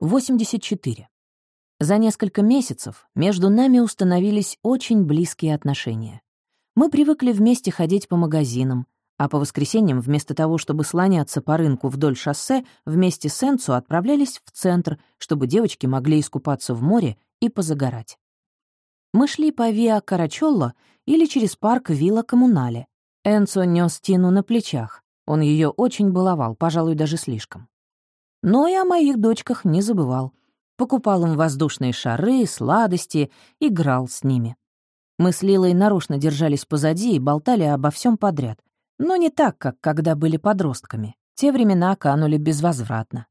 84. За несколько месяцев между нами установились очень близкие отношения. Мы привыкли вместе ходить по магазинам, а по воскресеньям вместо того, чтобы слоняться по рынку вдоль шоссе, вместе с Энцу отправлялись в центр, чтобы девочки могли искупаться в море и позагорать. Мы шли по Виа Карачолло или через парк Вилла Коммунале. Энцо нес Тину на плечах. Он ее очень баловал, пожалуй, даже слишком. Но и о моих дочках не забывал. Покупал им воздушные шары, сладости, играл с ними. Мы с Лилой нарочно держались позади и болтали обо всем подряд. Но не так, как когда были подростками. Те времена канули безвозвратно.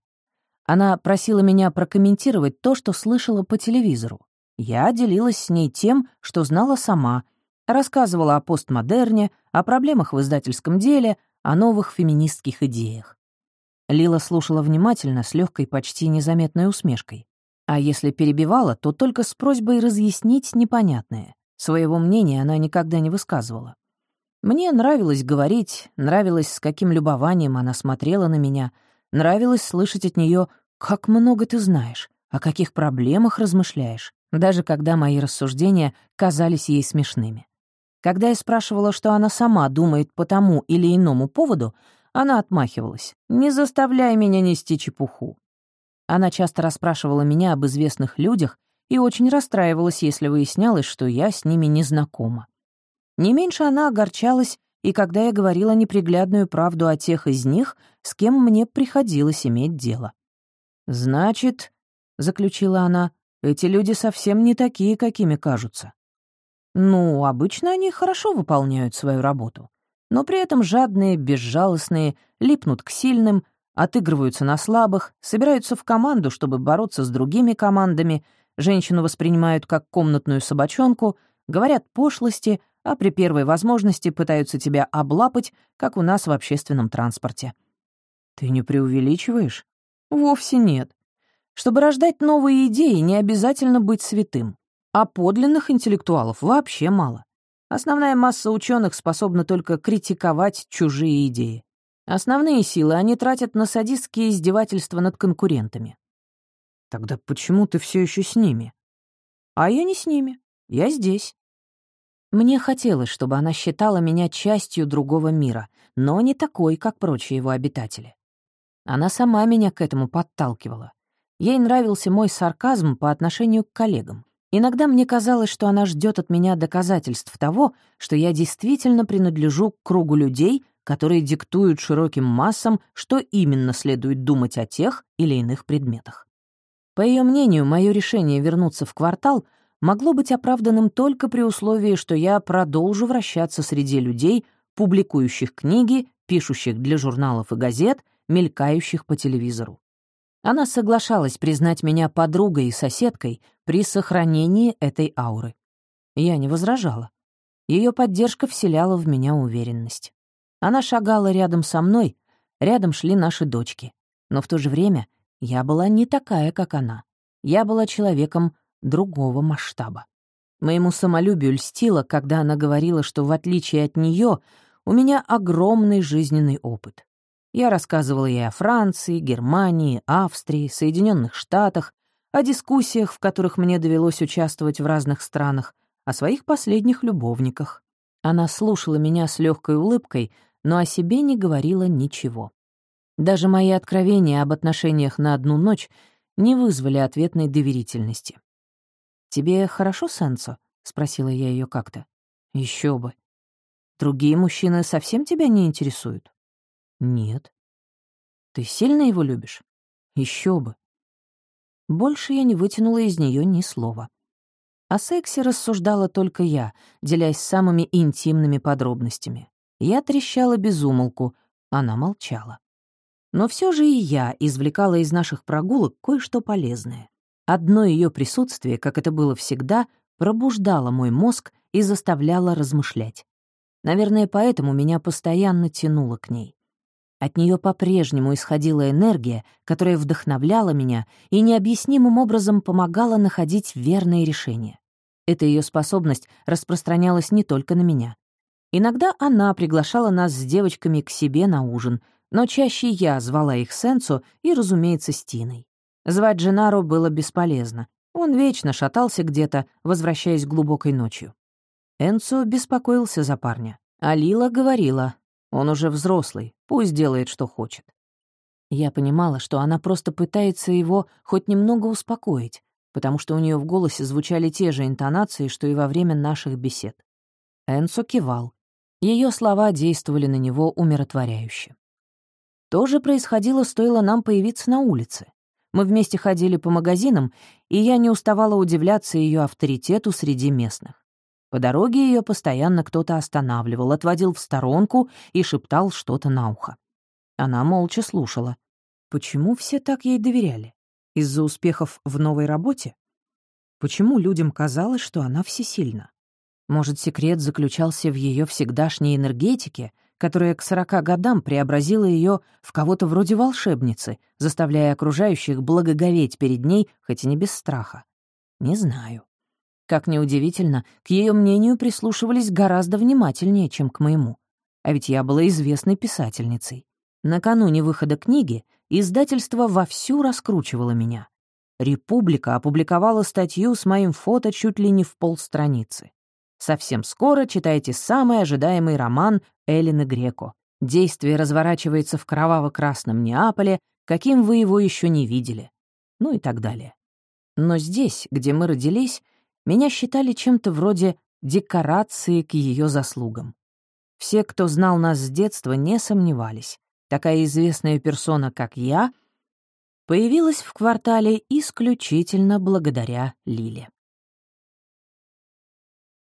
Она просила меня прокомментировать то, что слышала по телевизору. Я делилась с ней тем, что знала сама, рассказывала о постмодерне, о проблемах в издательском деле, о новых феминистских идеях. Лила слушала внимательно, с легкой, почти незаметной усмешкой. А если перебивала, то только с просьбой разъяснить непонятное. Своего мнения она никогда не высказывала. Мне нравилось говорить, нравилось, с каким любованием она смотрела на меня, нравилось слышать от нее, как много ты знаешь, о каких проблемах размышляешь, даже когда мои рассуждения казались ей смешными. Когда я спрашивала, что она сама думает по тому или иному поводу, она отмахивалась. «Не заставляй меня нести чепуху». Она часто расспрашивала меня об известных людях и очень расстраивалась, если выяснялось, что я с ними не знакома. Не меньше она огорчалась, и когда я говорила неприглядную правду о тех из них, с кем мне приходилось иметь дело. «Значит», — заключила она, — «эти люди совсем не такие, какими кажутся». «Ну, обычно они хорошо выполняют свою работу но при этом жадные, безжалостные, липнут к сильным, отыгрываются на слабых, собираются в команду, чтобы бороться с другими командами, женщину воспринимают как комнатную собачонку, говорят пошлости, а при первой возможности пытаются тебя облапать, как у нас в общественном транспорте. Ты не преувеличиваешь? Вовсе нет. Чтобы рождать новые идеи, не обязательно быть святым. А подлинных интеллектуалов вообще мало. Основная масса ученых способна только критиковать чужие идеи. Основные силы они тратят на садистские издевательства над конкурентами. Тогда почему ты все еще с ними? А я не с ними. Я здесь. Мне хотелось, чтобы она считала меня частью другого мира, но не такой, как прочие его обитатели. Она сама меня к этому подталкивала. Ей нравился мой сарказм по отношению к коллегам. Иногда мне казалось, что она ждет от меня доказательств того, что я действительно принадлежу к кругу людей, которые диктуют широким массам, что именно следует думать о тех или иных предметах. По ее мнению, мое решение вернуться в квартал могло быть оправданным только при условии, что я продолжу вращаться среди людей, публикующих книги, пишущих для журналов и газет, мелькающих по телевизору. Она соглашалась признать меня подругой и соседкой при сохранении этой ауры. Я не возражала. Ее поддержка вселяла в меня уверенность. Она шагала рядом со мной, рядом шли наши дочки. Но в то же время я была не такая, как она. Я была человеком другого масштаба. Моему самолюбию льстило, когда она говорила, что в отличие от нее у меня огромный жизненный опыт. Я рассказывала ей о Франции, Германии, Австрии, Соединенных Штатах, о дискуссиях, в которых мне довелось участвовать в разных странах, о своих последних любовниках. Она слушала меня с легкой улыбкой, но о себе не говорила ничего. Даже мои откровения об отношениях на одну ночь не вызвали ответной доверительности. «Тебе хорошо, Сенсо?» — спросила я ее как-то. Еще бы. Другие мужчины совсем тебя не интересуют?» Нет. Ты сильно его любишь? Еще бы. Больше я не вытянула из нее ни слова. О сексе рассуждала только я, делясь самыми интимными подробностями. Я трещала без умолку, она молчала. Но все же и я извлекала из наших прогулок кое-что полезное. Одно ее присутствие, как это было всегда, пробуждало мой мозг и заставляло размышлять. Наверное, поэтому меня постоянно тянуло к ней. От нее по-прежнему исходила энергия, которая вдохновляла меня и необъяснимым образом помогала находить верные решения. Эта ее способность распространялась не только на меня. Иногда она приглашала нас с девочками к себе на ужин, но чаще я звала их Сенсу и, разумеется, с Тиной. Звать Дженару было бесполезно. Он вечно шатался где-то, возвращаясь глубокой ночью. Энцо беспокоился за парня, а Лила говорила, он уже взрослый, пусть делает, что хочет. Я понимала, что она просто пытается его хоть немного успокоить, потому что у нее в голосе звучали те же интонации, что и во время наших бесед. Энцо кивал. Ее слова действовали на него умиротворяюще. То же происходило, стоило нам появиться на улице. Мы вместе ходили по магазинам, и я не уставала удивляться ее авторитету среди местных. По дороге ее постоянно кто-то останавливал, отводил в сторонку и шептал что-то на ухо. Она молча слушала. Почему все так ей доверяли? Из-за успехов в новой работе? Почему людям казалось, что она всесильна? Может, секрет заключался в ее всегдашней энергетике, которая к сорока годам преобразила ее в кого-то вроде волшебницы, заставляя окружающих благоговеть перед ней, хоть и не без страха? Не знаю. Как неудивительно, к ее мнению прислушивались гораздо внимательнее, чем к моему. А ведь я была известной писательницей. Накануне выхода книги издательство вовсю раскручивало меня. «Република» опубликовала статью с моим фото чуть ли не в полстраницы. Совсем скоро читайте самый ожидаемый роман Эллины Греко. Действие разворачивается в кроваво-красном Неаполе, каким вы его еще не видели. Ну и так далее. Но здесь, где мы родились, меня считали чем-то вроде декорации к ее заслугам. Все, кто знал нас с детства, не сомневались. Такая известная персона, как я, появилась в квартале исключительно благодаря Лиле.